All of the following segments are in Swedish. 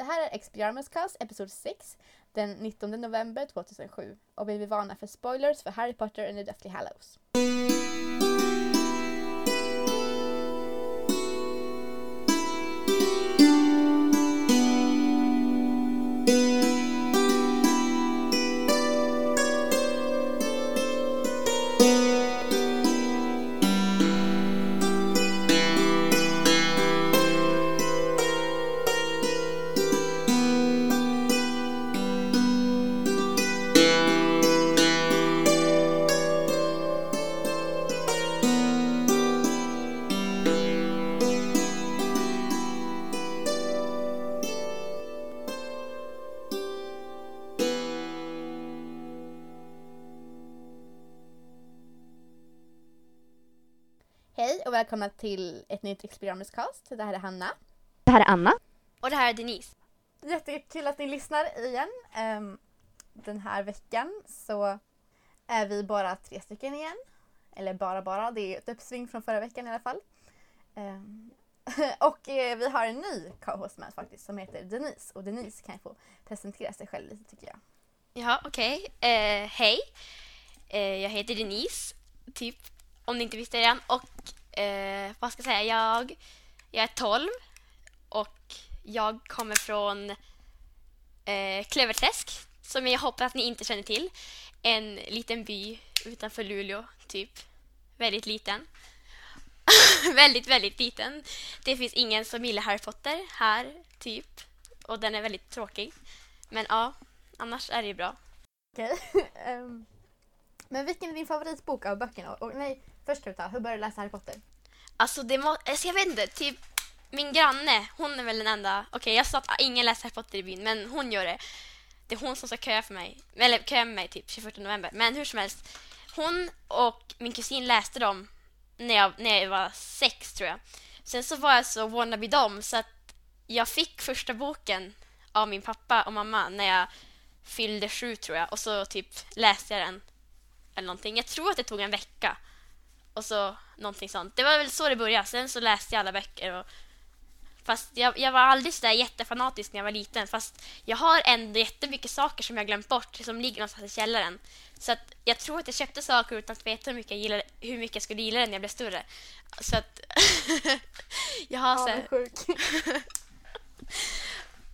Det här är Experience Cast, episod 6, den 19 november 2007. Och vi vill varna för spoilers för Harry Potter and the Deathly Hallows. Välkomna till ett nytt Experience Cast. Det här är Hanna. Det här är Anna. Och det här är Denise. Jättekul att ni lyssnar igen. Ehm, den här veckan så är vi bara tre stycken igen. Eller bara bara, det är ett uppsving från förra veckan i alla fall. Ehm, och eh, vi har en ny co-host med faktiskt som heter Denise. Och Denise kan få presentera sig själv lite tycker jag. Jaha, okej. Eh, hej. Eh, jag heter Denise, typ, om ni inte visste det redan. Och eh, vad ska jag säga? Jag, jag är 12 och jag kommer från eh, Klöverträsk, som jag hoppas att ni inte känner till. En liten by utanför Luleå, typ. Väldigt liten. väldigt, väldigt liten. Det finns ingen som gillar Harry Potter här, typ. Och den är väldigt tråkig. Men ja, annars är det ju bra. Okej. Ehm, men vilken är din favoritbok av böckerna? Och, nej, först typ ska hur började du läsa Harry Potter? Alltså, det må, alltså jag vet inte, typ min granne, hon är väl den enda... Okej, jag sa att ah, ingen läser Harry Potter i byn, men hon gör det. Det är hon som ska köa för mig, eller köa med mig typ 24 november. Men hur som helst, hon och min kusin läste dem när jag, när jag var sex tror jag. Sen så var jag så wannabe dem så att jag fick första boken av min pappa och mamma när jag fyllde sju tror jag och så typ läste jag den eller någonting. Jag tror att det tog en vecka och så någonting sånt. Det var väl så det började. Sen så läste jag alla böcker och Fast jag, jag var aldrig så där jättefanatisk när jag var liten. Fast jag har ändå jättemycket saker som jag glömt bort som ligger någonstans i källaren. Så att jag tror att jag köpte saker utan att veta hur mycket jag, gillade, hur mycket jag skulle gilla det när jag blev större. Så att jag har så.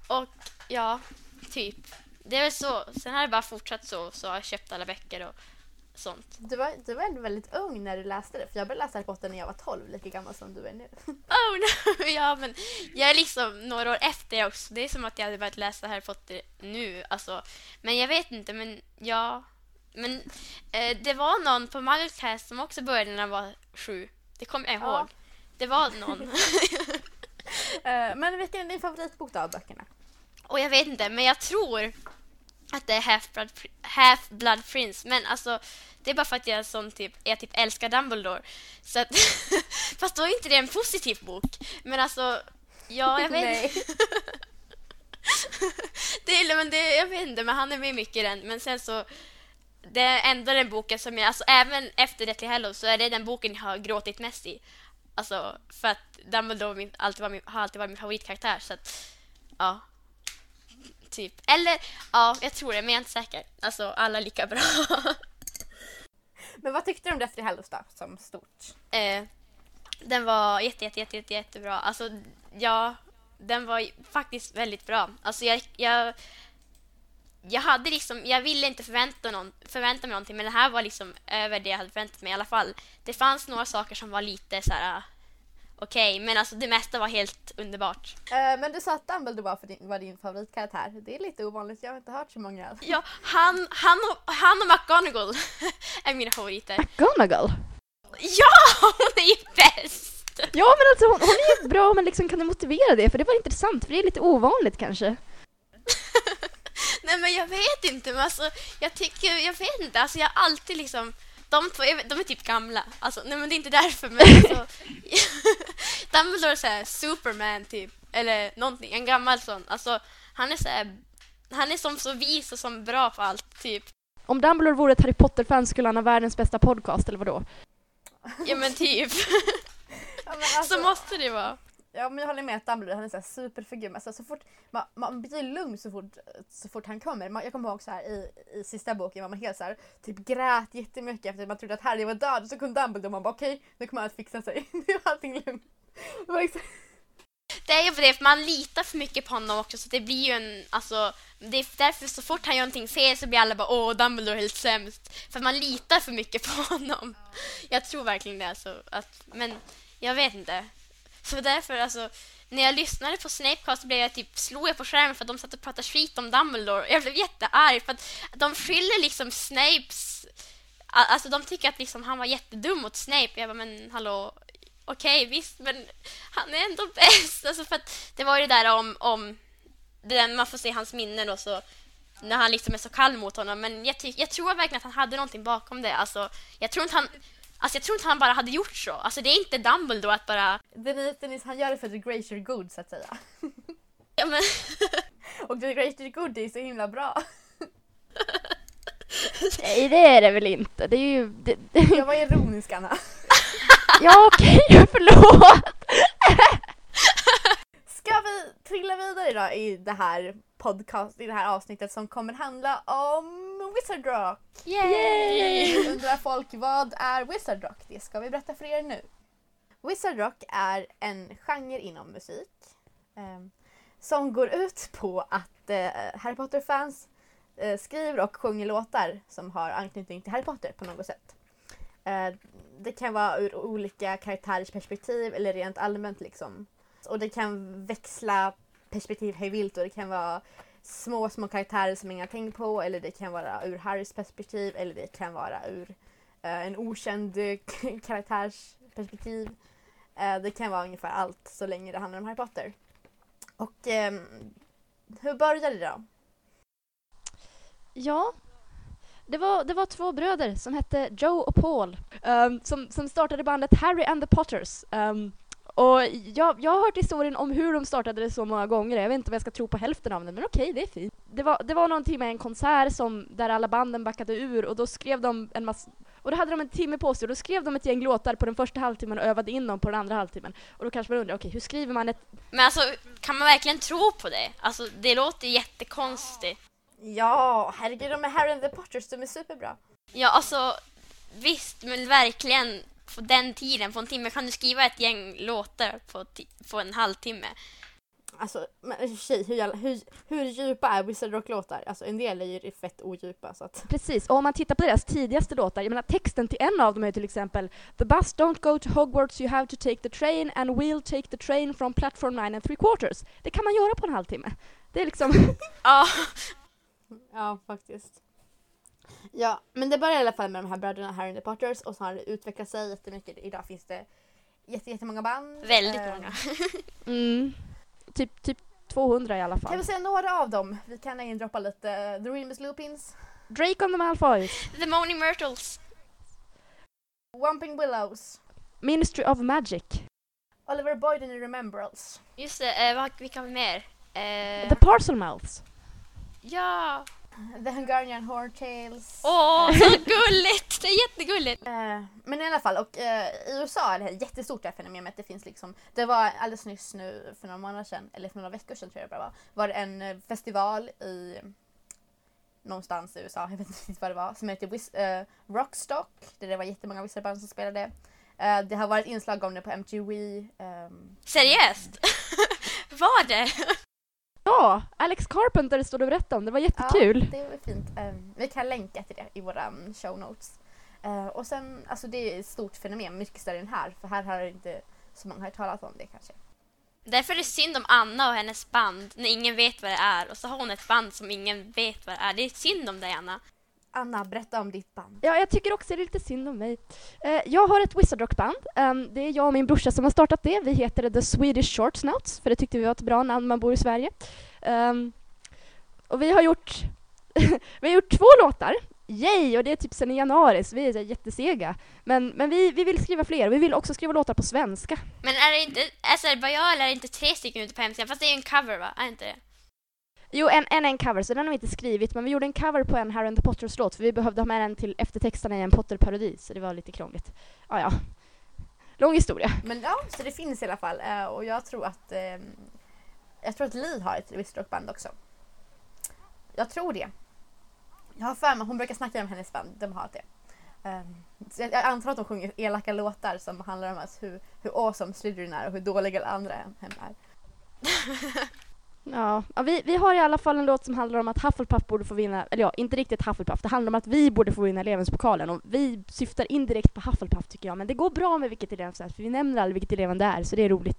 Och ja, typ. Det är väl så. Sen har det bara fortsatt så. Så har jag köpt alla böcker och sånt. Du var, du var ändå väldigt ung när du läste det. För jag började läsa Harry Potter när jag var 12, lika gammal som du är nu. Oh no! Ja, men jag är liksom några år efter också. Det är som att jag hade börjat läsa Harry Potter nu. Alltså. Men jag vet inte, men ja. Men eh, det var någon på Mugglecast som också började när han var sju. Det kommer jag ihåg. Ja. Det var någon. Eh, men vilken är din favoritbok då av böckerna? Och jag vet inte, men jag tror att det är Half-Blood Half Blood Prince. Men alltså, det är bara för att jag, sån typ, jag typ älskar Dumbledore. Så att, fast då är inte det en positiv bok. Men alltså, ja, jag vet det, är- men det, jag vet inte, men han är med mycket i den. Men sen så, det är ändå den boken som jag, alltså även efter Deathly Hallows så är det den boken jag har gråtit mest i. Alltså, för att Dumbledore min, alltid var min, har alltid varit min favoritkaraktär. Så att, ja. Typ. Eller, ja, jag tror det, men jag är inte säker. Alltså, alla är lika bra. Men vad tyckte du om Deathly Hallows då, som stort? eh, den var jätte, jätte, jätte, jätte, jättebra. Alltså, ja, den var faktiskt väldigt bra. Alltså, jag, jag, jag hade liksom, jag ville inte förvänta, någon, förvänta mig någonting, men det här var liksom över det jag hade förväntat mig i alla fall. Det fanns några saker som var lite så här, okej, men alltså det mesta var helt underbart. Eh, men du sa att Dumbledore var, för din, var din favoritkaraktär. Det är lite ovanligt, jag har inte hört så många. Ja, han, han, och, han och McGonagall är mina favoriter. McGonagall. Ja, hon är ju bäst! Ja men alltså hon, hon är ju bra men liksom kan du motivera det? För det var intressant för det är lite ovanligt kanske. Nej men jag vet inte, men alltså jag tycker, jag vet inte, alltså jag har alltid liksom de två, vet- de är typ gamla. Alltså, nej men det är inte därför men alltså Dumbledore är såhär Superman typ, eller någonting, en gammal sån. Alltså han är såhär, han är som så vis och som bra på allt typ. Om Dumbledore vore ett Harry Potter-fan skulle han ha världens bästa podcast eller vadå? Ja men typ, Ja, men alltså, så måste det vara. Ja men jag håller med att Dumbledore han är så här superfigur. Alltså, så fort, man, man blir lugn så fort, så fort han kommer. Man, jag kommer ihåg så här i, i sista boken var man helt så här, typ grät jättemycket efter att man trodde att Harry var död. Så kom Dumbledore och man bara okej, okay, nu kommer allt fixa sig. nu är allting lugnt. Det var liksom... Det är ju på det, för man litar för mycket på honom också så det blir ju en, alltså det är därför så fort han gör någonting fel så blir alla bara åh Dumbledore är helt sämst. För man litar för mycket på honom. Jag tror verkligen det alltså, att, men jag vet inte. Så därför alltså, när jag lyssnade på Snapecast blev jag typ, slog jag på skärmen för att de satt och pratade skit om Dumbledore. Jag blev jättearg för att de skyller liksom Snapes, alltså de tycker att liksom han var jättedum mot Snape. Jag bara men hallå, okej okay, visst men han är ändå bäst. Alltså för att det var ju det där om, om det man får se hans minnen och så när han liksom är så kall mot honom. Men jag, jag tror verkligen att han hade någonting bakom det. Alltså, jag tror inte han Alltså jag tror inte han bara hade gjort så. Alltså det är inte Dumbledore att bara... Denise, Denise han gör det för the greater good så att säga. Ja men... Och the greater good är så himla bra. Nej det är det väl inte. Det är ju... Det, det... Jag var ironisk Anna. ja okej, okay, förlåt. Ska vi trilla vidare idag i det här podcast, i det här avsnittet som kommer handla om Wizard Rock. Yay! Undrar folk vad är Wizard Rock? Det ska vi berätta för er nu. Wizard Rock är en genre inom musik eh, som går ut på att eh, Harry Potter-fans eh, skriver och sjunger låtar som har anknytning till Harry Potter på något sätt. Eh, det kan vara ur olika karaktärers perspektiv eller rent allmänt liksom. Och det kan växla perspektiv hej vilt och det kan vara små, små karaktärer som ingen har tänkt på eller det kan vara ur Harrys perspektiv eller det kan vara ur uh, en okänd karaktärs perspektiv. Uh, det kan vara ungefär allt så länge det handlar om Harry Potter. Och um, hur började det då? Ja, det var, det var två bröder som hette Joe och Paul um, som, som startade bandet Harry and the Potters. Um, och jag, jag har hört historien om hur de startade det så många gånger. Jag vet inte om jag ska tro på hälften av den, men okej, det är fint. Det var, det var någonting med en konsert som, där alla banden backade ur och då skrev de en massa och då hade de en timme på sig och då skrev de ett gäng låtar på den första halvtimmen och övade in dem på den andra halvtimmen. Och då kanske man undrar, okej, hur skriver man ett... Men alltså, kan man verkligen tro på det? Alltså, det låter jättekonstigt. Ja, herregud, de är Harry and the Potters, de är superbra. Ja, alltså, visst, men verkligen på den tiden, på en timme, kan du skriva ett gäng låtar på, på en halvtimme? Alltså, men tjej, hur, hur, hur djupa är Wizard Rock-låtar? Alltså en del är ju fett odjupa. Så att... Precis, och om man tittar på deras tidigaste låtar, jag menar texten till en av dem är till exempel The bus don't go to Hogwarts, you have to take the train and we'll take the train from platform 9 and three quarters. Det kan man göra på en halvtimme. Det är liksom... ja. ja, faktiskt. Ja, men det började i alla fall med de här bröderna Harry and the Potters och så har det utvecklat sig jättemycket. Idag finns det jättemånga band. Väldigt eh, många. mm. Typ, typ 200 i alla fall. Kan vi säga några av dem? Vi kan indroppa lite. The Remus Lupins. Drake on the Malfoys. The Moaning Myrtles. Wumping Willows. Ministry of Magic. Oliver Boyd and the Remembrals. Just det, eh, vilka har vi mer? Eh... The Parcelmouths. Ja! The Hungarian Horntails. Åh, så gulligt! Det är jättegulligt. Eh, men i alla fall, och eh, i USA är det här jättestort det här fenomenet. Det finns liksom, det var alldeles nyss nu för några månader sedan, eller för några veckor sedan tror jag det var, var det en eh, festival i någonstans i USA, jag vet inte vad det var, som heter Wiz uh, Rockstock. Där det var jättemånga wizardband som spelade. Uh, det har varit inslag om det på MTV. Um... Seriöst? var det? Ja, Alex Carpenter stod och berättade om det. var jättekul. Ja, det var fint. Um, vi kan länka till det i våra show notes. Uh, och sen, alltså det är ett stort fenomen, mycket större än här. För här har inte så många hört talas om det kanske. Därför är det synd om Anna och hennes band när ingen vet vad det är. Och så har hon ett band som ingen vet vad det är. Det är synd om dig, Anna. Anna, berätta om ditt band. Ja, jag tycker också det är lite synd om mig. Uh, jag har ett Wizard Rock-band. Um, det är jag och min brorsa som har startat det. Vi heter The Swedish Short Snouts, för det tyckte vi var ett bra namn man bor i Sverige. Um, och vi har gjort vi har gjort två låtar. Yay! Och det är typ sen i januari, så vi är jättesega. Men, men vi, vi vill skriva fler, vi vill också skriva låtar på svenska. Men är det inte, Azerbajal är det inte tre stycken ute på hemsidan? Fast det är ju en cover va? Är inte det? Jo, en, en en cover, så den har vi inte skrivit, men vi gjorde en cover på en Harry and the Potters-låt, för vi behövde ha med den till eftertexterna i en Potter-parodi, så det var lite krångligt. Ah, ja. lång historia. Men ja, så det finns i alla fall. Eh, och jag tror att eh, jag tror att Li har ett Whistrock-band också. Jag tror det. Jag har för mig, hon brukar snacka om hennes band, de har det. Um, jag, jag antar att de sjunger elaka låtar som handlar om alltså hur, hur awesome Slytherin är och hur dåliga alla andra hem är. Ja, ja vi, vi har i alla fall en låt som handlar om att Hufflepuff borde få vinna, eller ja, inte riktigt Hufflepuff, det handlar om att vi borde få vinna Elevenspokalen och vi syftar indirekt på Hufflepuff tycker jag, men det går bra med vilket elev som helst för vi nämner aldrig vilket eleven det är, så det är roligt.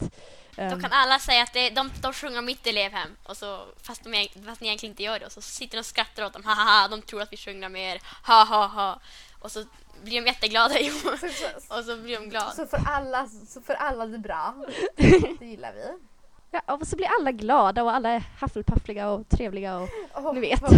Då Um, kan alla säga att det, de, de sjunger mitt elevhem, och så, fast, de, fast ni egentligen inte gör det. Och så sitter de och skrattar åt dem. Ha, ha, ha, de tror att vi sjunger om er. Ha, ha, ha. Och så blir de jätteglada. Så, Och så blir de glada. så, för alla, så för alla det bra. Det gillar vi. Ja, och så blir alla glada och alla är Hufflepuffliga och trevliga och Oh, Ni vet.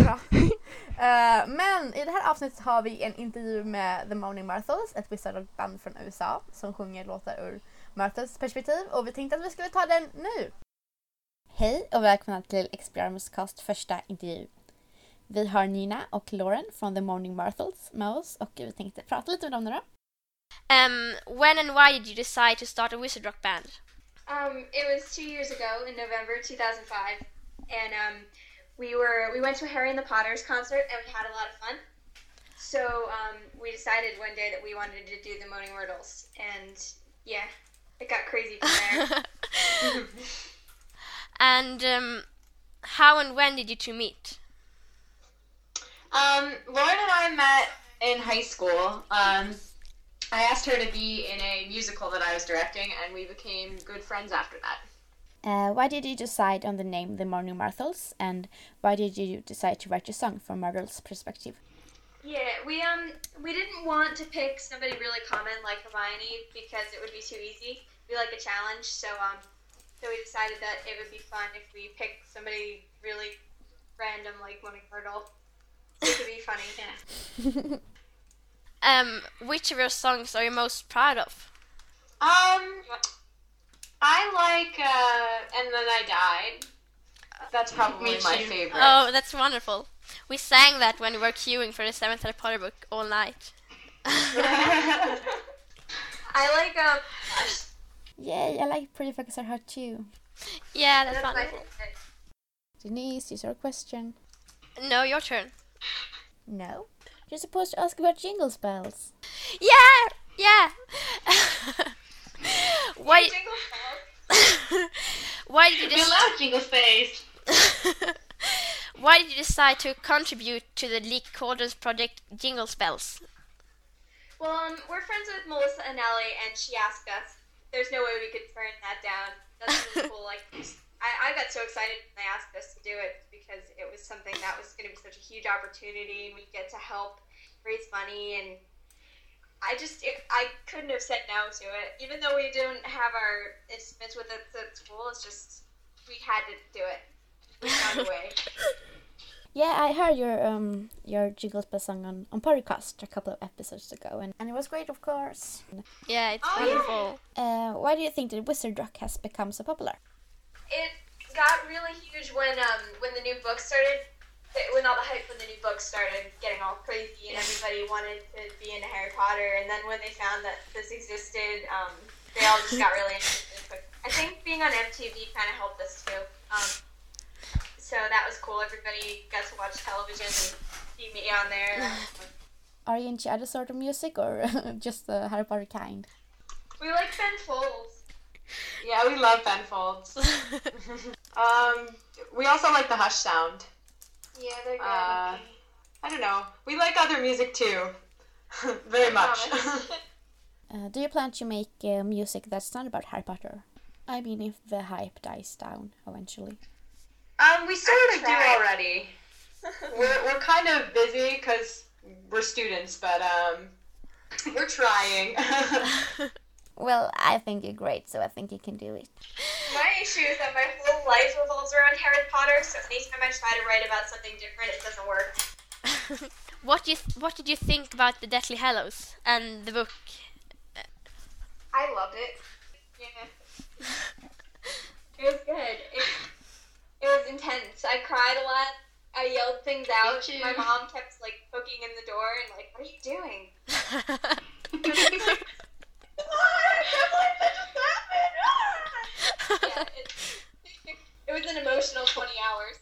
Eh, men i det här avsnittet har vi en intervju med The Moaning Myrtles, ett Wizard-band från USA som sjunger låtar ur Myrtles perspektiv och vi tänkte att vi skulle ta den nu. Hej och välkomna till Experience Cast första intervju. Vi har Nina och Lauren från The Moaning Myrtles med oss och vi tänkte prata lite med dem nu då. Um, when and why did you decide to start a wizard rock band? Um, it was two years ago in November 2005, and um, we were we went to a Harry and the Potters concert and we had a lot of fun. So um, we decided one day that we wanted to do the Moaning Myrtles, and yeah, it got crazy from there. and um, how and when did you two meet? Um, Lauren and I met in high school. I asked her to be in a musical that I was directing, and we became good friends after that. Uh, why did you decide on the name The Moaning Myrtles and why did you decide to write a song from Myrtle's perspective? yeah, we um we didn't want to pick somebody really common like Hermione because it would be too easy. We like a challenge, so um so we decided that it would be fun if we picked somebody really random like Moaning Myrtle. It could be funny. Yeah. Um, which of your songs are you most proud of? Um, I like uh, And Then I Died. That's probably my favorite. Oh, that's wonderful. We sang that when we were queuing for the seventh Harry Potter book all night. I like um. Yay, I like Pretty Focus Are Hot too. Yeah, that's That's my wonderful. favorite. Denise, is your question? No, your turn. No. You're supposed to ask about jingle spells. Yeah, yeah. why? Why did you we love Jingle Space. why did you decide to contribute to the Leak Cauldrons project Jingle Spells? Well, um, we're friends with Melissa and Ellie, and she asked us. There's no way we could turn that down. That's really cool. Like, I, I got so excited when they asked us to do it because it was something that was going to be such a huge opportunity, and we get to help raise money. And I just, it, I couldn't have said no to it, even though we didn't have our instruments with us at school. It's just we had to do it. We found a way. Yeah, I heard your um your jingle song on, on podcast a couple of episodes ago and, and it was great of course. Yeah, it's Oh, yeah. Uh, why do you think that Wizard Rock has become so popular? it got really huge when um when the new book started when all the hype when the new book started getting all crazy and everybody wanted to be into Harry Potter and then when they found that this existed um they all just got really interested. I think being on MTV kind of helped us too um so that was cool everybody got to watch television and see me on there That was fun. Are you into other sort of music or just the Harry Potter kind? we like Ben Folds Yeah, we love Ben Folds. um, we also like the Hush sound. yeah they're good Uh, I don't know. We like other music too. Very much. Uh, do you plan to make uh, music that's not about Harry Potter? I mean, if the hype dies down eventually. um, we sort of do already. We're, we're kind of busy because we're students, but um, we're trying. Well, I think you're great, so I think you can do it. My issue is that my whole life revolves around Harry Potter, so anytime I try to write about something different, it doesn't work. what you what did you think about the Deathly Hallows and the book? I loved it. Yeah. it was good. It, it was intense. I cried a lot. I yelled things out. My mom kept like poking in the door and like, "What are you doing?" yeah, it, it was an emotional 20 hours.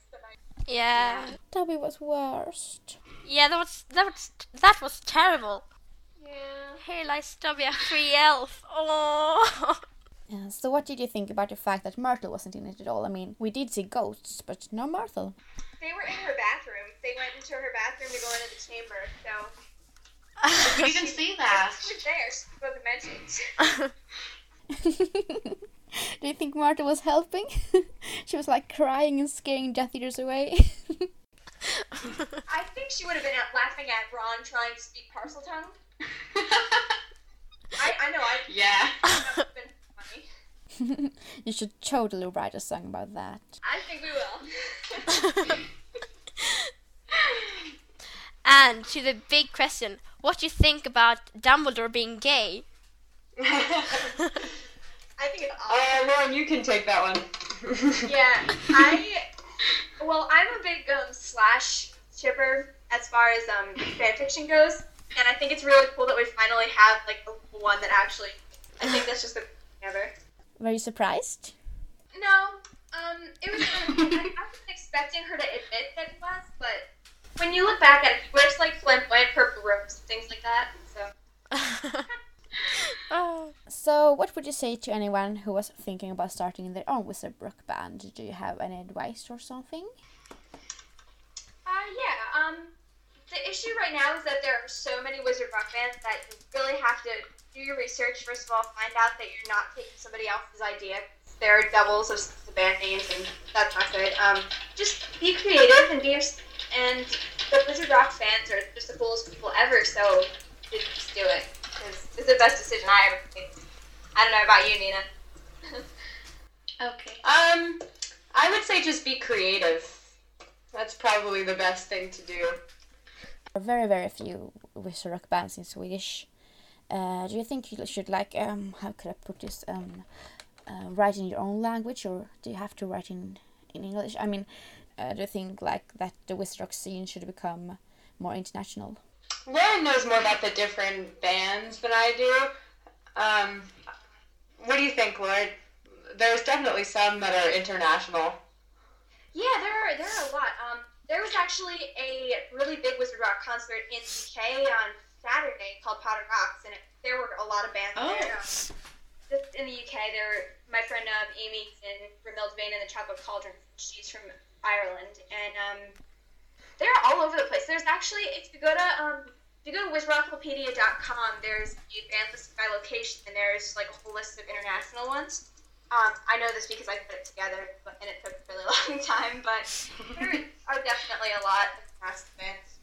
Yeah. yeah. Was worst. Yeah, that was that was that was terrible. Yeah. Here lies Dobby, a free elf. Oh. Yeah, so what did you think about the fact that Myrtle wasn't in it at all? I mean, we did see ghosts, but no Myrtle. They were in her bathroom. They went into her bathroom to go into the chamber, so we didn't see that. she was there. She wasn't mentioned. Do you think Myrtle was helping? she was like crying and scaring Death Eaters away. I think she would have been out laughing at Ron trying to speak parcel tongue. I, I know, I yeah. been you should totally write a song about that. I think we will. And to the big question, what do you think about Dumbledore being gay? I think it's awesome. Uh, Lauren, you can take that one. Yeah, I. Well, I'm a big um, slash shipper as far as um, fan fiction goes, and I think it's really cool that we finally have like the one that actually. I think that's just the ever. Were you surprised? No, um, it was. I, I wasn't expecting her to admit that it was, but when you look back at it, he wears like flamboyant purple robes things like that. So oh. So, what would you say to anyone who was thinking about starting their own Wizardbrook band? Do you have any advice or something? Uh, yeah. Um, the issue right now is that there are so many Wizard Rock bands that you really have to do your research. First of all, find out that you're not taking somebody else's idea. There are doubles of the band names, and that's not good. Um, just be creative and be your, and the Wizard Rock fans are just the coolest people ever. So just do it because it's the best decision I ever made. I don't know about you, Nina. Okay. Um, I would say just be creative. That's probably the best thing to do. There are very, very few Wizardrock bands in Swedish. Uh, do you think you should like um how could I put this um uh, write in your own language or do you have to write in in English? I mean, uh, do you think like that the Wizardrock scene should become more international? Lauren knows more about the different bands than I do. Um, what do you think, Lauren? There's definitely some that are international. Yeah, there are there are a lot. Um, there was actually a really big Wizard Rock concert in the UK on Saturday called Potter Rocks, and it, there were a lot of bands there. Um, just in the UK, there my friend um, Amy in Remilde Vein and the Chocolate Cauldron. She's from Ireland, and um, they're all over the place. There's actually if you go to um, if you go to wizrockopedia.com, there's a band list by location, and there's like a whole list of international ones. Um, I know this because I put it together, but, and it took a really long time. But there are definitely a lot of past bands.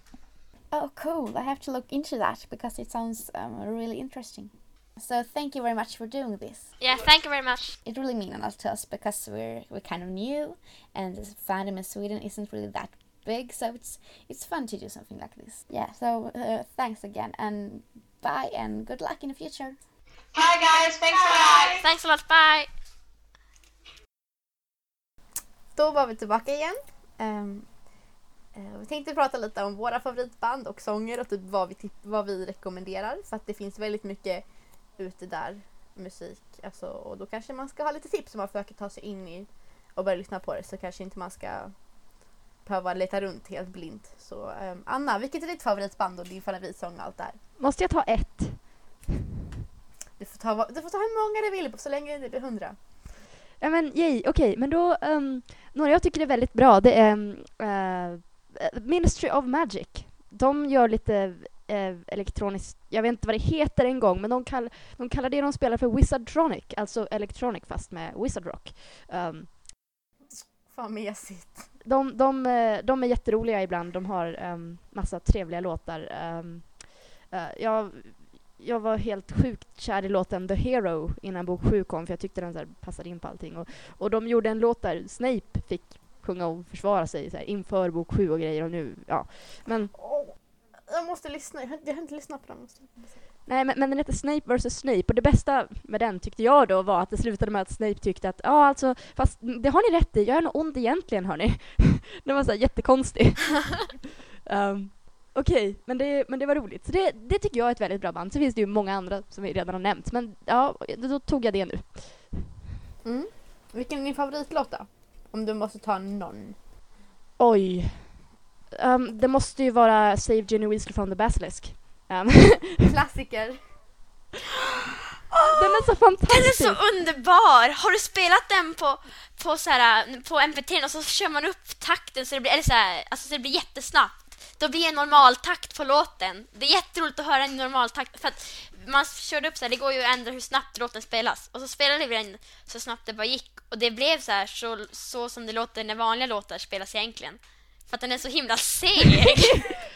Oh, cool! I have to look into that because it sounds um, really interesting. So thank you very much for doing this. Yeah, thank you very much. It really means a lot to us because we're we're kind of new, and the fandom in Sweden isn't really that big. So it's it's fun to do something like this. Yeah. So uh, thanks again, and bye, and good luck in the future. Hi guys, thanks a lot. Thanks a lot, bye. Då var vi tillbaka igen. Ehm, eh, vi tänkte prata lite om våra favoritband och sånger och typ vad vi, vad vi rekommenderar för att det finns väldigt mycket ute där musik. Alltså, och då kanske man ska ha lite tips om man försöker ta sig in i och börja lyssna på det så kanske inte man ska behöva leta runt helt blint. Så ehm, Anna, vilket är ditt favoritband och din favoritsång och allt där? Måste jag ta ett? Du får ta, du får ta hur många du vill så länge det blir hundra. Ja men yay, okej, men då, um, några jag tycker är väldigt bra det är um, eh, Ministry of Magic. De gör lite uh, elektroniskt, jag vet inte vad det heter en gång, men de, kall, de kallar det de spelar för Wizardtronic, alltså electronic fast med Wizard Rock. Um, Fan mesigt. de, de, eh, de är jätteroliga ibland, de har um, massa trevliga låtar. Um, eh, jag, jag var helt sjukt kär i låten The Hero innan bok 7 kom för jag tyckte den så passade in på allting. Och, och de gjorde en låt där Snape fick sjunga och försvara sig så här, inför bok 7 och grejer och nu, ja. Men, Åh, jag måste lyssna, jag har, jag har inte lyssnat på den. Nej, men, men den heter Snape vs Snape och det bästa med den tyckte jag då var att det slutade med att Snape tyckte att ja alltså, fast det har ni rätt i, jag är nog ond egentligen hörni. den var så här jättekonstig. um, Okej, men, det, men det var roligt. Så det, det tycker jag är ett väldigt bra band. Så finns det ju många andra som vi redan har nämnt. Men ja, då tog jag det nu. Mm. Vilken är din favoritlåt då? Om du måste ta någon. Oj. Ehm, det måste ju vara Save Ginny Weasley from the Basilisk. Ehm, Klassiker. den är så Den är fantastisk! så underbar! Har du spelat den på, på, så här, på MP3 och så kör man upp takten så det blir, eller så här, alltså så det blir jättesnabbt? Då blir det en normaltakt på låten. Det är jätteroligt att höra en normaltakt för att man körde upp så här, det går ju att ändra hur snabbt låten spelas. Och så spelade vi den så snabbt det bara gick. Och det blev så här så, så som det låter när vanliga låtar spelas egentligen. För att den är så himla seg.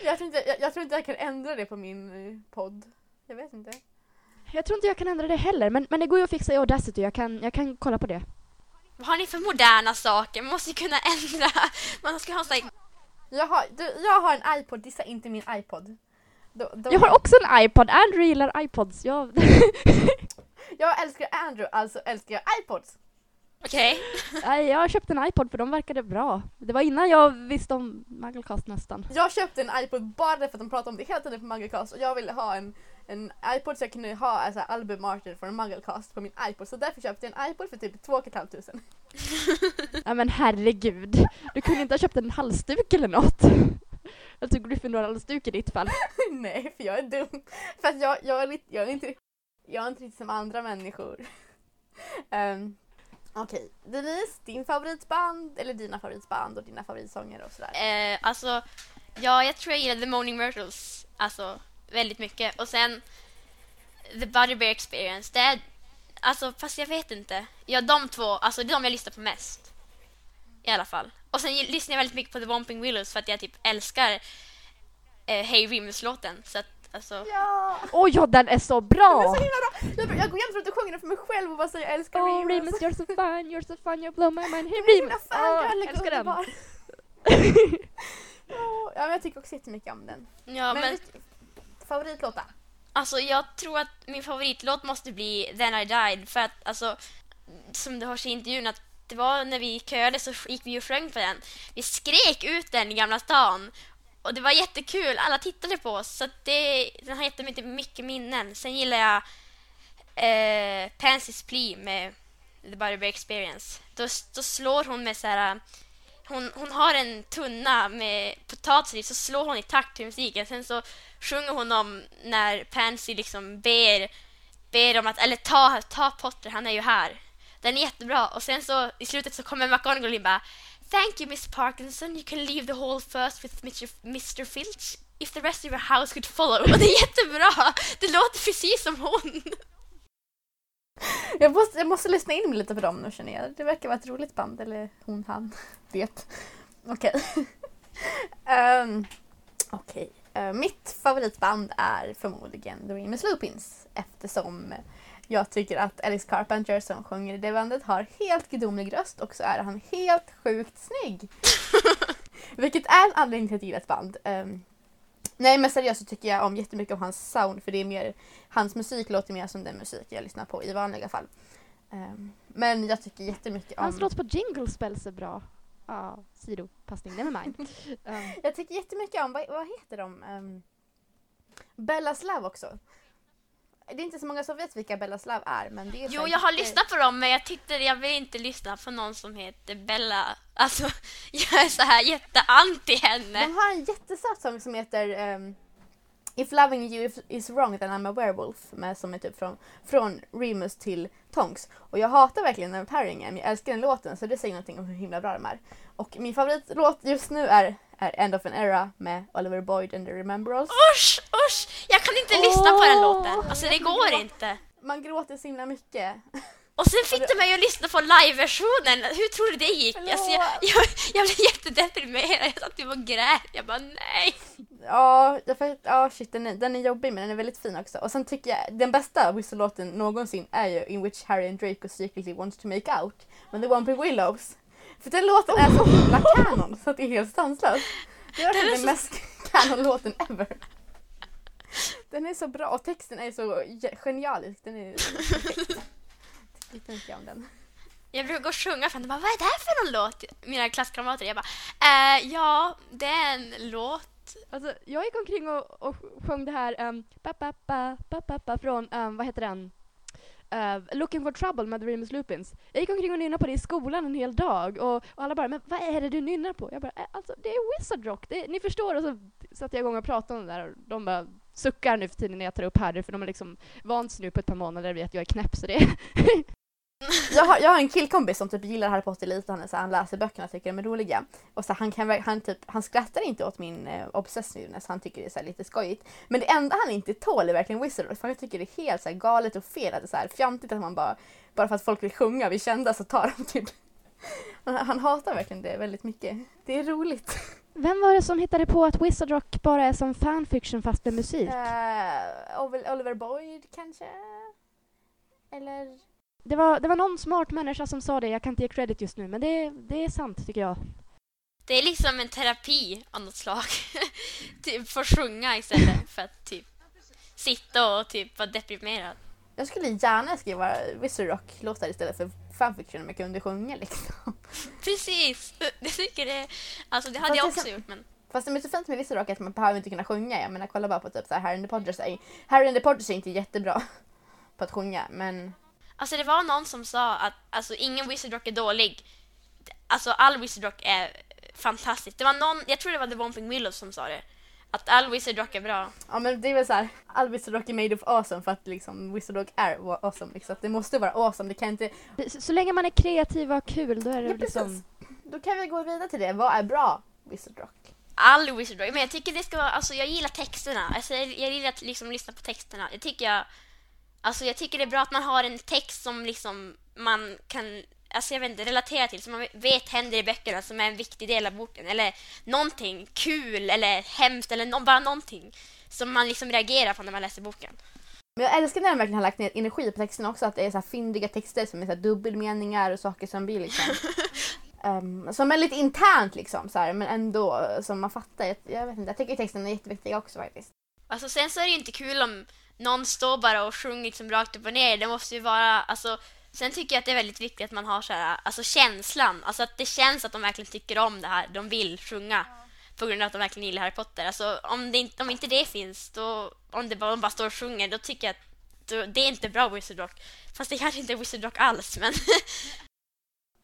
Jag tror, inte, jag, jag tror inte jag kan ändra det på min eh, podd. Jag vet inte. Jag tror inte jag kan ändra det heller, men, men det går ju att fixa i Audacity. Jag kan, jag kan kolla på det. Vad har ni för moderna saker? Man måste ju kunna ändra. Man ska ha en sån här Jag har, du, jag har en iPod, dissa inte min iPod. Då, då Jag har också en iPod. Andrew gillar iPods. Jag... jag älskar Andrew, alltså älskar jag iPods. Okej. Nej, jag köpte en iPod för de verkade bra. Det var innan jag visste om Mugglecast nästan. Jag köpte en iPod bara för att de pratade om det hela tiden på Mugglecast och jag ville ha en, en iPod så jag kunde ha alltså, albumarter från Mugglecast på min iPod så därför köpte jag en iPod för typ 2 500. Ja men herregud. Du kunde inte ha köpt en halsduk eller något. Jag tog Gryffindor-halsduk i ditt fall. Nej, för jag är dum. För att jag, jag, är, lite, jag, är, inte, jag är inte riktigt som andra människor. Um, Okej, Denise, din favoritband eller dina favoritband och dina favoritsånger och sådär. Eh, alltså, ja, jag tror jag gillar The Morning Myrtles alltså, väldigt mycket. Och sen The Butterbear Experience. Det är, alltså, fast jag vet inte. Ja, de två, alltså det är de jag lyssnar på mest. I alla fall. Och sen lyssnar jag väldigt mycket på The Womping Willows för att jag typ älskar eh, Hey Remus-låten. Så att, alltså... Ja! Oj, ja den är så Den är bra! så himla bra! Jag, jag går jämt runt och sjunger den för mig själv och bara säger jag älskar Oh Remus. Remus, you're so fine, you're so fine, you blow my mind. Hey Himla Remus! fan, Åh, jag älskar den. Åh, ja, men jag tycker också jättemycket om den. Ja, men men favoritlåta? Alltså jag tror att min favoritlåt måste bli Then I Died för att alltså som det hörs i intervjun att det var när vi köade så gick vi och sjöng på den. Vi skrek ut den i Gamla stan och det var jättekul. Alla tittade på oss så det, den har jättemycket typ mycket minnen. Sen gillar jag eh, Pansy's Plea med The Butterbeer Experience. Då, då slår hon med så här hon, hon har en tunna med potatis i så slår hon i takt till musiken. Sen så sjunger hon om när Pansy liksom ber, ber om att, eller ta, ta Potter, han är ju här. Den är jättebra och sen så i slutet så kommer McGonagall in bara Thank you Miss Parkinson, you can leave the hall first with Mr. Filch if the rest of your house could follow. Och det är jättebra! Det låter precis som hon. Jag måste, jag måste lyssna in mig lite på dem nu känner jag. Det verkar vara ett roligt band, eller hon, han, det. Ehm, okej. Ehm, Okej. uh, mitt favoritband är förmodligen The Remus Lupins eftersom jag tycker att Alex Carpenter som sjunger i det bandet har helt gudomlig röst och så är han helt sjukt snygg. Vilket är en anledning till att jag gillar ett band. Ehm, nej men seriöst så tycker jag om jättemycket om hans sound för det är mer, hans musik låter mer som den musik jag lyssnar på i vanliga fall. Ehm, men jag tycker jättemycket om... Hans låt på Jingle Spells är bra. Ja, sidopassning, never mind. Um, Jag tycker jättemycket om, vad, vad heter de? Um, Bellas Love också. Det är inte så många som vet vilka Bellas Love är men det är Jo, jag har lyssnat på dem men jag tyckte jag vill inte lyssna på någon som heter Bella. Alltså, jag är så här jätteanti henne. De har en jättesöt sång som heter um, If loving you is wrong then I'm a werewolf med, som är typ från, från Remus till Tonks. Och jag hatar verkligen den pairingen men jag älskar den låten så det säger någonting om hur himla bra de är. Och min favoritlåt just nu är, är End of an Era med Oliver Boyd and the Rememberals. Usch, usch! Jag kan inte lyssna på den låten. Alltså det går inte. Man gråter så himla mycket. Och sen fick de mig att lyssna på live-versionen. Hur tror du det gick? Alltså, jag, jag, jag blev jättedeprimerad. Jag satt typ och grät. Jag bara nej. Ja, jag får- ja shit, den är, den är jobbig men den är väldigt fin också. Och sen tycker jag den bästa Whistle-låten någonsin är ju In which Harry and Draco secretly wants to make out. Men The Whomping Willows. För den låten är så himla kanon så att det är helt sanslöst. Det är Den den så- mest kanon-låten ever. Den är så bra och texten är så ge- genialisk. Den är perfekt. Tycker mycket om den. Jag brukar gå och sjunga för. Bara, Vad är det här för någon låt? Mina klasskamrater. Jag bara, eh, ja, det är en låt. alltså, jag gick omkring och, och sjöng det här um, ba, ba, ba, ba, ba, ba, från, um, vad heter den? Uh, Looking for trouble med The Remus Lupins. Jag gick omkring och nynnade på det i skolan en hel dag och, och alla bara “men vad är det du nynnar på?” Jag bara eh, “alltså det är Wizard Rock, det, ni förstår” och så satte jag igång och pratade om det där och de bara suckar nu för tiden när jag tar upp Harry för de har liksom vant sig nu på ett par månader vid att jag är knäpp så det Jag har, jag har en killkompis som typ gillar Harry Potter lite, han, är så här, han läser böckerna och tycker de är roliga. Och så här, han, kan, han, typ, han skrattar inte åt min eh, obsessiveness, han tycker det är så här, lite skojigt. Men det enda han inte tål är verkligen Wizard för han tycker det är helt så här, galet och fel, att det är så här, fjantigt att man bara, bara för att folk vill sjunga, vi kända så tar de typ han, han hatar verkligen det väldigt mycket. Det är roligt. Vem var det som hittade på att Wizard Rock bara är som fanfiction fast med musik? Oliver, Oliver Boyd kanske? Eller? Det var, det var någon smart människa som sa det, jag kan inte ge credit just nu men det, det är sant tycker jag. Det är liksom en terapi av något slag. typ få sjunga istället för att typ sitta och typ vara deprimerad. Jag skulle gärna skriva Wizard Rock-låtar istället för fanfiction om jag kunde sjunga liksom. Precis! Jag tycker det... Alltså det hade Fast jag det också så- gjort men... Fast det är så fint med Wizard Rock att man behöver inte kunna sjunga. Jag menar kolla bara på typ så här Harry and the Potters. är- Harry and the Potters är inte jättebra på att sjunga men Alltså det var någon som sa att alltså, ingen Wizard Rock är dålig. Alltså all Wizard Rock är fantastisk. Det var någon, jag tror det var The Womping Willows som sa det. Att all Wizard Rock är bra. ja men det är väl så här all Wizard Rock är made of awesome för att liksom Wizard Rock är awesome liksom. Det måste vara awesome. Det kan inte... Så, så länge man är kreativ och har kul då är det Ja, liksom... Då kan vi gå vidare till det. Vad är bra Wizard Rock? All Wizard Rock. Men jag tycker det ska vara, alltså jag gillar texterna. Alltså, jag, jag gillar att liksom lyssna på texterna. Jag tycker jag, alltså jag tycker det är bra att man har en text som liksom man kan Alltså jag vet inte, relatera till, som man vet händer i böckerna som är en viktig del av boken. Eller någonting kul eller hemskt eller nå- bara någonting som man liksom reagerar på när man läser boken. Men jag älskar när de verkligen har lagt ner energi på texterna också. Att det är så här fyndiga texter som är så här dubbelmeningar och saker som blir liksom... ehm, som är lite internt liksom så här, men ändå eh, som man fattar. Jag, jag vet inte, jag tycker texterna är jätteviktiga också faktiskt. Alltså sen så är det ju inte kul om någon står bara och sjunger liksom rakt upp och ner. Det måste ju vara, alltså Sen tycker jag att det är väldigt viktigt att man har så här, alltså känslan, alltså att det känns att de verkligen tycker om det här, de vill sjunga på grund av att de verkligen gillar Harry Potter. Alltså om, det inte, om inte det finns, då, om det bara, de bara står och sjunger, då tycker jag att då, det är inte bra Wizard Rock. Fast det kanske inte är Wizard Rock alls, men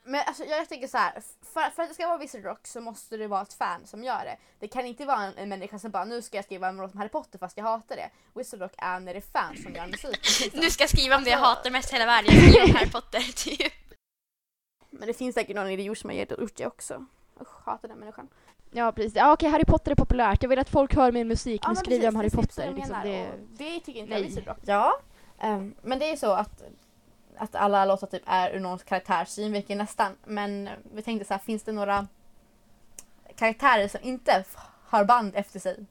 Men alltså, jag tycker så här, för, för att det ska vara Wizard Rock så måste det vara ett fan som gör det. Det kan inte vara en, en människa som bara nu ska jag skriva en låt om Harry Potter fast jag hatar det. Wizard Rock är när det är fans som gör musik. Liksom. nu ska jag skriva om det jag Alltså- hatar mest i hela världen. Jag skriver om Harry Potter, typ. Men det finns säkert någon idiot som har gjort det också. Usch, hatar den människan. Ja precis, ja, okej Harry Potter är populärt, jag vill att folk hör min musik, Ja, nu skriver jag om Harry det Potter. jag Liksom, det, det tycker inte jag är Nej. Wizard Rock. Ja, ehm, men det är så att, att alla låtar typ är ur någons karaktärssynvinkel nästan. Men vi tänkte så här, finns det några karaktärer som inte har band efter sig?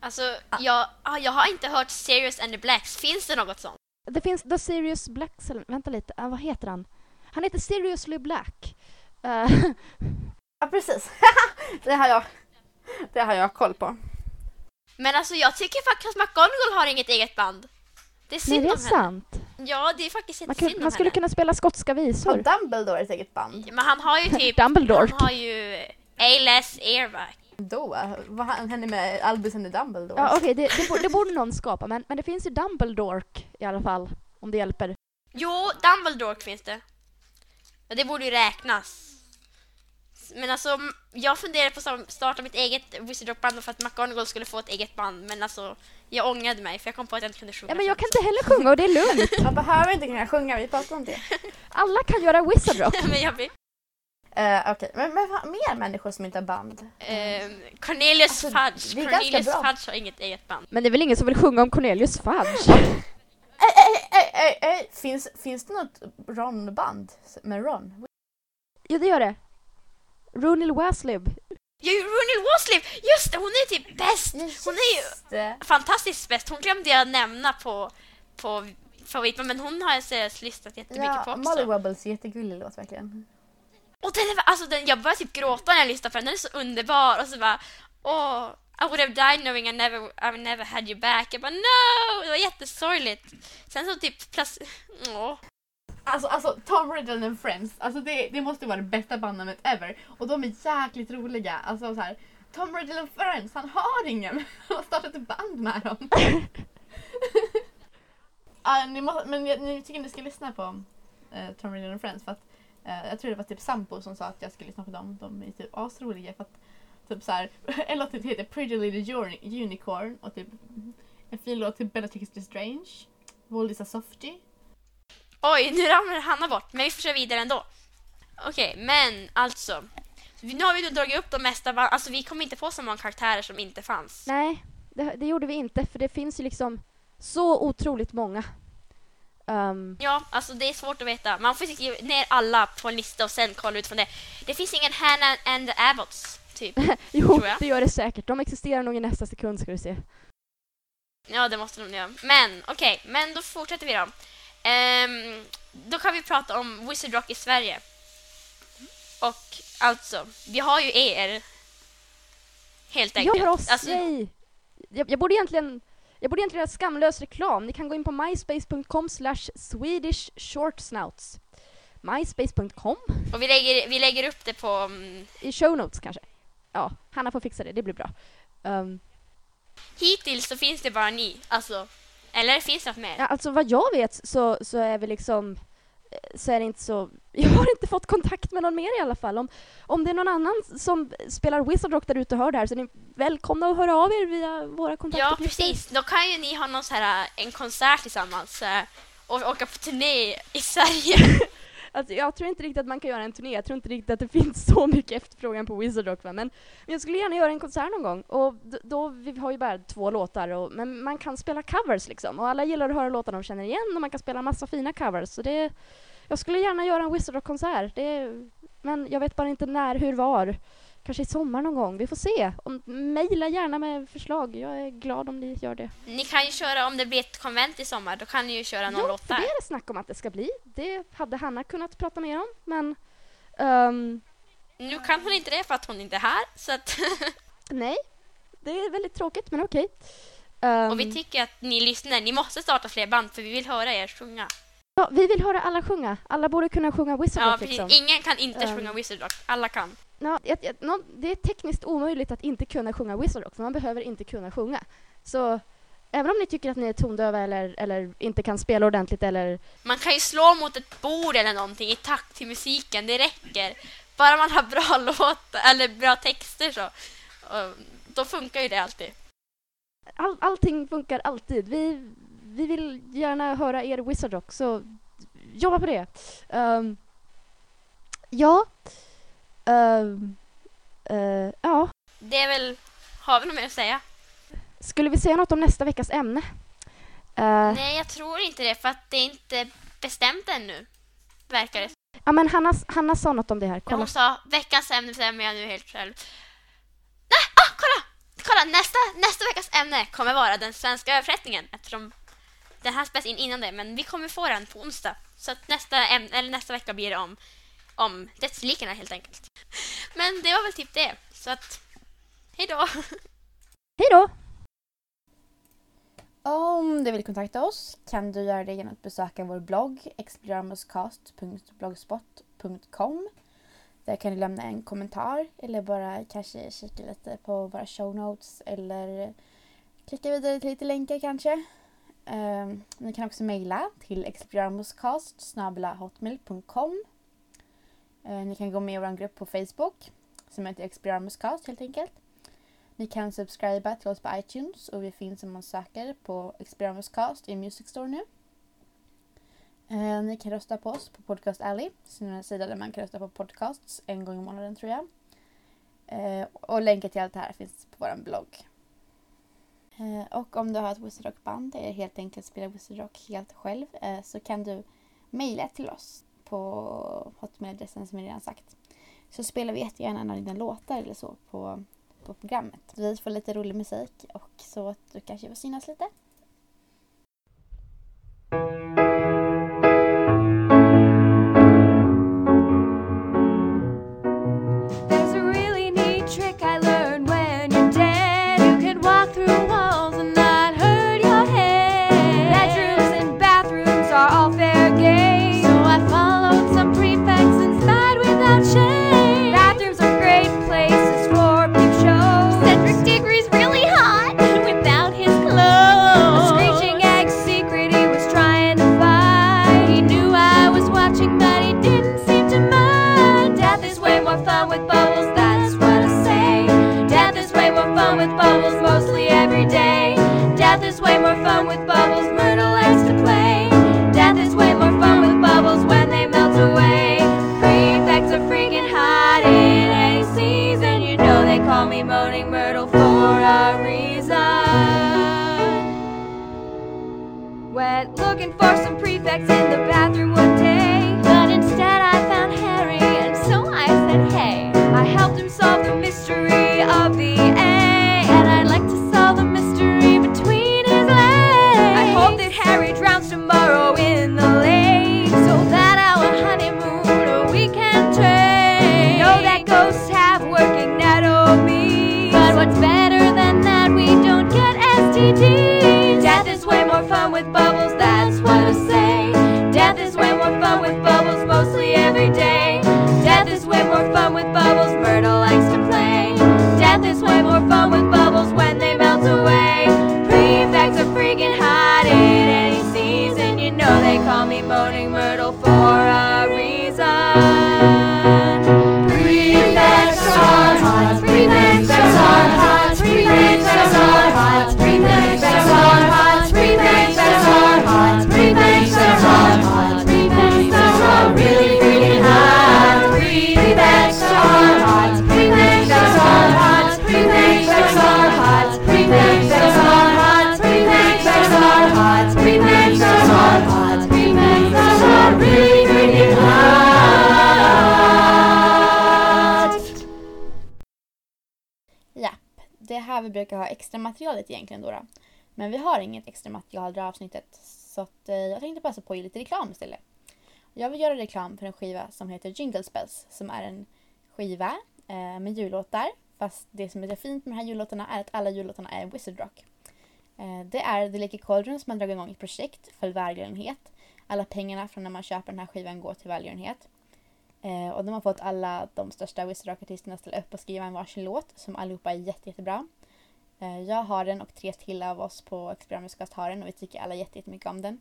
Alltså, jag, ah, jag har inte hört Sirius and the Blacks. Finns det något sånt? det finns The Sirius Black, eller- vänta lite, ah, vad heter han? Han heter Seriously Black. Eh, Ja, precis. det, har jag, det har jag koll på. Men alltså jag tycker faktiskt att McGonagall har inget eget band. Det är nej synd det är om henne. sant. Ja, det är faktiskt Man, jättesynd om man skulle henne. kunna spela skotska Har visor. Dumbledore ett eget band? Men han har ju typ... Dumbledore. Han har ju A-less Airback. Då? Vad hände med Albus and the Dumbledore? Ja okej, det, det, borde, det borde någon skapa, men, men det finns ju Dumbledork i alla fall, om det hjälper. Jo, Dumbledore finns det. Ja, det borde ju räknas. Men alltså, jag funderade på att starta mitt eget Wizard Rock-band för att McGonagall skulle få ett eget band. Men alltså, jag ångrade mig för jag kom på att jag inte kunde sjunga. Ja men jag kan inte heller sjunga och det är lugnt. Man behöver inte kunna sjunga, vi pratar om det. Alla kan göra Wizard Rock. men jag blir... Uh, Okej, men, men vad- mer människor som inte har band? ehm, Cornelius Alltså, Fudge. det är Cornelius bra. Fudge har inget eget band. Men det är väl ingen som vill sjunga om Cornelius Fudge? Ej, ej, ej. Finns, finns det något Ron-band med Ron? Jo det gör det. Rooney Waslib. Jo, Rooney Wasley! Just det, hon är typ bäst! Hon är ju fantastiskt bäst. Hon glömde jag nämna på, på favorit, men hon har jag seriöst lyssnat jättemycket på Ja, också. Molly Wobbles jättegullig låt verkligen. Och den är, alltså den, jag började typ gråta när jag lyssnade på den. Den är så underbar. Och så bara, åh, I would have died knowing I never, I never had you back. Jag bara, no! Det var jättesorgligt. Sen så typ plötsligt, åh. Alltså, alltså Tom Riddle and Friends, alltså det, det måste vara det bästa bandnamnet ever. Och de är jäkligt roliga. Alltså så här, Tom Riddle and Friends, han har ingen. Han har startat ett band med dem. Ja, ni måste, men jag, ni tycker ni ska lyssna på uh, Tom Reading and Friends för att eh, jag tror det var typ Sampo som sa att jag skulle lyssna på dem. De är typ asroliga för att typ så här, en låt typ heter Pretty Little Uni- Unicorn och typ en fin låt till Bellatrix Lestrange. Våld is a softie. Oj, nu ramlar Hanna bort, men vi får köra vidare ändå. Okej, men alltså. Nu har vi då dragit upp de mesta, alltså vi kommer inte på så många karaktärer som inte fanns. Nej, det, det gjorde vi inte för det finns ju liksom så otroligt många. Ehm, Ja, alltså det är svårt att veta. Man får skriva ner alla på en lista och sen kolla ut från det. Det finns ingen Hannah and the Abbotts, typ. jo, det gör det säkert. De existerar nog i nästa sekund ska du se. Ja, det måste de göra. Men okej, men då fortsätter vi då. Ehm, då kan vi prata om Wizard Rock i Sverige. Och alltså, vi har ju er. Helt enkelt. Gör oss, Alltså, yay! Jag, jag borde egentligen jag borde egentligen göra skamlös reklam. Ni kan gå in på myspace.com slash swedish shortsnouts. myspace.com och vi lägger, vi lägger upp det på... mm, i show notes kanske. Ja, Hanna får fixa det, det blir bra. Ehm, hittills så finns det bara ni. Alltså, eller finns det något mer? ja, alltså vad jag vet så, så är vi liksom eh, så är det inte så... Jag har inte fått kontakt med någon mer i alla fall. Om, om det är någon annan som spelar Wizard Rock där ute och hör det här så är ni välkomna att höra av er via våra Ja, kontaktuppgifter. precis. Då kan ju ni ha någon så här, en konsert tillsammans eh, och åka på turné i Sverige. Alltså, jag tror inte riktigt att man kan göra en turné, jag tror inte riktigt att det finns så mycket efterfrågan på Wizard Rock? Men, men jag skulle gärna göra en konsert någon gång. Och då, då, vi har ju bara två låtar och, men man kan spela covers liksom. Och alla gillar att höra låtar de känner igen och man kan spela massa fina covers. Så det jag skulle gärna göra en Wizard Rock-konsert, men jag vet bara inte när, hur, var. Kanske i sommar någon gång, vi får se. Om, mejla gärna med förslag, jag är glad om ni gör det. Ni kan ju köra, om det blir ett konvent i sommar, då kan ni ju köra någon Ja, låt för där. det är det snack om att det ska bli. Det hade Hanna kunnat prata mer om, men ehm, Nu kan hon inte det för att hon inte är här. Så att Nej, det är väldigt tråkigt men okej. Ehm, och vi tycker att ni lyssnar, ni måste starta fler band för vi vill höra er sjunga. ja, vi vill höra alla sjunga. Alla borde kunna sjunga Wizard Ja, Rock precis. liksom. Ingen kan inte Ehm. sjunga Wizard Rock. Alla kan. Ja, jag, jag, nå- det är tekniskt omöjligt att inte kunna sjunga Wizard Rock för man behöver inte kunna sjunga. Så även om ni tycker att ni är tondöva eller, eller inte kan spela ordentligt eller Man kan ju slå mot ett bord eller någonting i takt till musiken, det räcker. Bara man har bra låtar eller bra texter så. Och då funkar ju det alltid. all, allting funkar alltid. Vi, vi vill gärna höra er Wizard Rock så jobba på det. Ehm, ja. Eh, ja. Det är väl... Har vi något mer att säga? Skulle vi säga något om nästa veckas ämne? Eh, Nej, jag tror inte det för att det är inte bestämt ännu. Verkar det Ja men Hanna, Hanna sa något om det här. Ja, Kolla. Hon sa veckans ämne bestämmer jag nu helt själv. Nej, ah, kolla! Kolla, nästa, nästa veckas ämne kommer vara den svenska översättningen eftersom den här spelas in innan det, men vi kommer få den på onsdag. Så att nästa, ämne, eller nästa vecka blir det om, om dödslikarna helt enkelt. Men det var väl typ det. Så att, hej då! Hej då! Om du vill kontakta oss kan du göra det genom att besöka vår blogg exploramuscast.blogspot.com Där kan du lämna en kommentar eller bara kanske kika lite på våra show notes eller klicka vidare till lite länkar kanske. Um, ni kan också mejla till exploramuscast.hotmail.com Eh, ni kan gå med i vår grupp på Facebook som heter Exploramuscast helt enkelt. Ni kan subscriba till oss på iTunes och vi finns om man söker på Experimuscast i Music Store nu. Eh, ni kan rösta på oss på Podcast Alley, som är en sida där man kan rösta på podcasts en gång i månaden tror jag. Eh, och länkar till allt det här finns på vår blogg. Och om du har ett Wizard Rock-band eller helt enkelt spelar Wizard Rock helt själv så kan du mejla till oss på hotmailadressen som jag redan sagt. Så spelar vi jättegärna några dina låtar eller så på på programmet. Vi får lite rolig musik och så att du kanske får synas lite. Call me Moaning Myrtle for a reason. Went looking for some prefects in the vi brukar ha extra materialet egentligen då. då. Men vi har inget extra material i det här avsnittet. Så att, eh, jag tänkte passa på att ge lite reklam istället. Jag vill göra reklam för en skiva som heter Jingle Spells som är en skiva eh, med jullåtar. Fast det som är så fint med de här jullåtarna är att alla jullåtarna är Wizard Rock. Eh, det är The Leaky Cauldron som har dragit igång ett projekt för välgörenhet. Alla pengarna från när man köper den här skivan går till välgörenhet. Eh, och de har fått alla de största Wizard Rock-artisterna att ställa upp och skriva en varsin låt som allihopa är jätte, jättebra. Eh, jag har den och tre till av oss på Experimentskast har den och vi tycker alla jättemycket om den.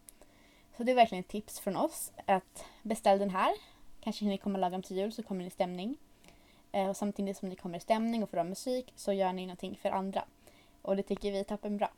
Så det är verkligen ett tips från oss att beställ den här. Kanske hinner ni komma lagom till jul så kommer ni i stämning. Eh, och samtidigt som ni kommer i stämning och får bra musik så gör ni någonting för andra. Och det tycker vi är toppenbra.